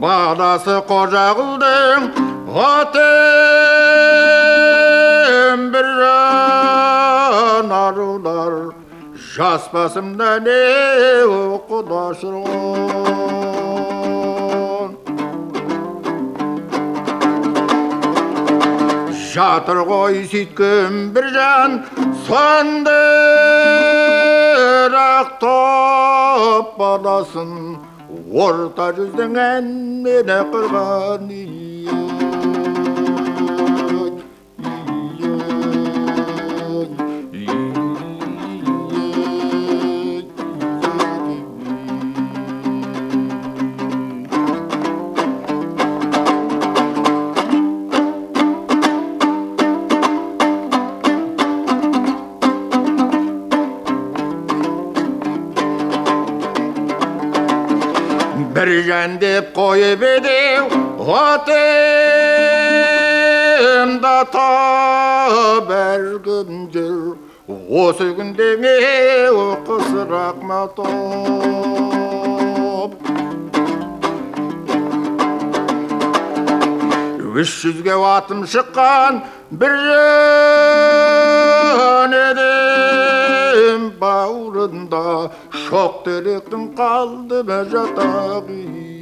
баласы қожағұлдың атым бір арулар жас басымда не құдашырған жатыр ғой сөйткен бір жан сондырақ топ баласын орта жүздің әнмені қырған бір жан деп қойып едің отымда тап әркім осы күнде ме қысырақ матоп үш жүзге атым шыққан бір uğrunda. Şok deliktim kaldı mecatağıyım